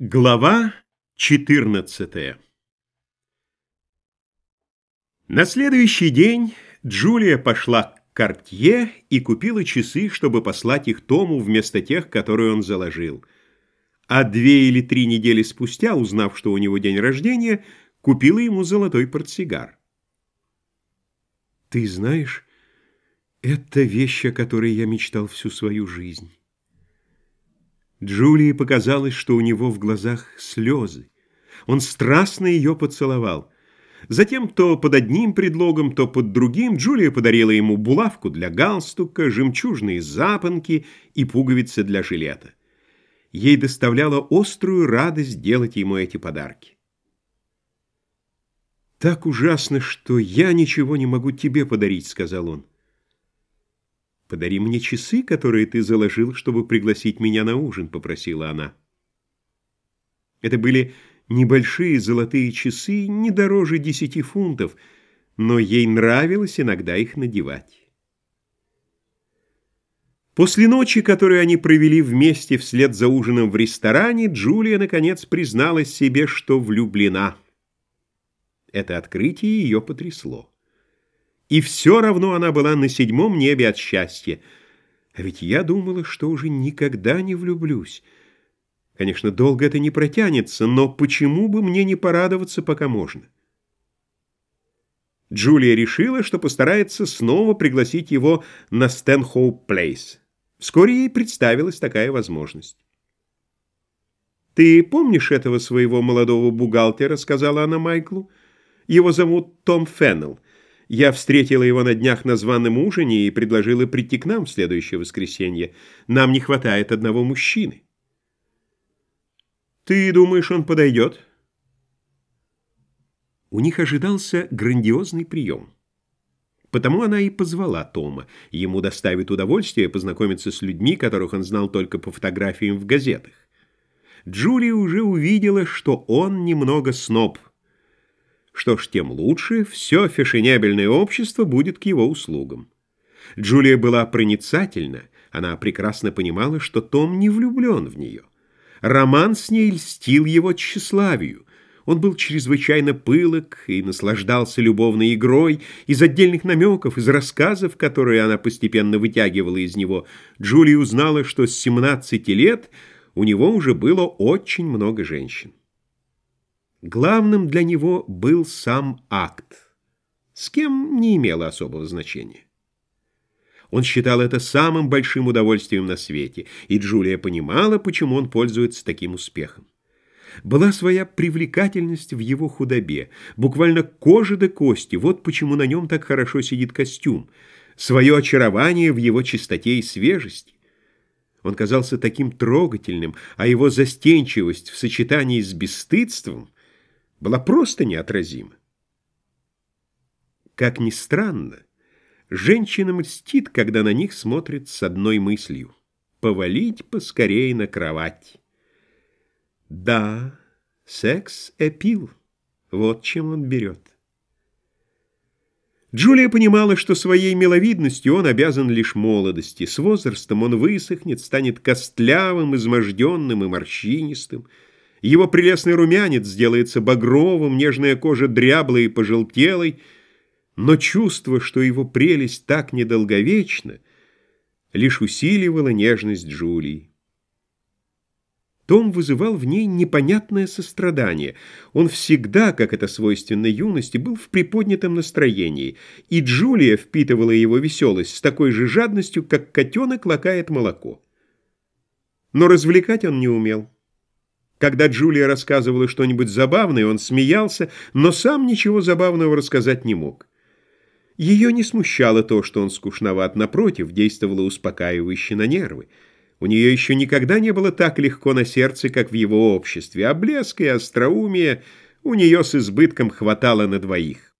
Глава 14 На следующий день Джулия пошла к Картье и купила часы, чтобы послать их Тому вместо тех, которые он заложил. А две или три недели спустя, узнав, что у него день рождения, купила ему золотой портсигар. «Ты знаешь, это вещь, о которой я мечтал всю свою жизнь». Джулии показалось, что у него в глазах слезы. Он страстно ее поцеловал. Затем то под одним предлогом, то под другим Джулия подарила ему булавку для галстука, жемчужные запонки и пуговицы для жилета. Ей доставляла острую радость делать ему эти подарки. «Так ужасно, что я ничего не могу тебе подарить», — сказал он. «Подари мне часы, которые ты заложил, чтобы пригласить меня на ужин», — попросила она. Это были небольшие золотые часы, не дороже десяти фунтов, но ей нравилось иногда их надевать. После ночи, которую они провели вместе вслед за ужином в ресторане, Джулия, наконец, призналась себе, что влюблена. Это открытие ее потрясло. И все равно она была на седьмом небе от счастья. А ведь я думала, что уже никогда не влюблюсь. Конечно, долго это не протянется, но почему бы мне не порадоваться, пока можно? Джулия решила, что постарается снова пригласить его на Стэнхоуп Плейс. Вскоре ей представилась такая возможность. «Ты помнишь этого своего молодого бухгалтера?» — сказала она Майклу. «Его зовут Том Феннелл. Я встретила его на днях на званом ужине и предложила прийти к нам в следующее воскресенье. Нам не хватает одного мужчины. Ты думаешь, он подойдет? У них ожидался грандиозный прием. Потому она и позвала Тома. Ему доставит удовольствие познакомиться с людьми, которых он знал только по фотографиям в газетах. Джулия уже увидела, что он немного сноб – что ж, тем лучше, все фешенебельное общество будет к его услугам. Джулия была проницательна, она прекрасно понимала, что Том не влюблен в нее. Роман с ней льстил его тщеславию. Он был чрезвычайно пылок и наслаждался любовной игрой. Из отдельных намеков, из рассказов, которые она постепенно вытягивала из него, Джулия узнала, что с 17 лет у него уже было очень много женщин. Главным для него был сам акт, с кем не имело особого значения. Он считал это самым большим удовольствием на свете, и Джулия понимала, почему он пользуется таким успехом. Была своя привлекательность в его худобе, буквально кожа до кости, вот почему на нем так хорошо сидит костюм, свое очарование в его чистоте и свежести. Он казался таким трогательным, а его застенчивость в сочетании с бесстыдством была просто неотразима. Как ни странно, женщинам льстит, когда на них смотрят с одной мыслью — повалить поскорее на кровать. Да, секс-эпил, вот чем он берет. Джулия понимала, что своей миловидностью он обязан лишь молодости. С возрастом он высохнет, станет костлявым, изможденным и морщинистым — его прелестный румянец сделается багровым, нежная кожа дряблой и пожелтелой, но чувство, что его прелесть так недолговечна, лишь усиливало нежность Джулии. Том вызывал в ней непонятное сострадание. Он всегда, как это свойственно юности, был в приподнятом настроении, и Джулия впитывала его веселость с такой же жадностью, как котенок лакает молоко. Но развлекать он не умел. Когда Джулия рассказывала что-нибудь забавное, он смеялся, но сам ничего забавного рассказать не мог. Ее не смущало то, что он скучноват, напротив, действовало успокаивающе на нервы. У нее еще никогда не было так легко на сердце, как в его обществе, а блеск и остроумие у нее с избытком хватало на двоих.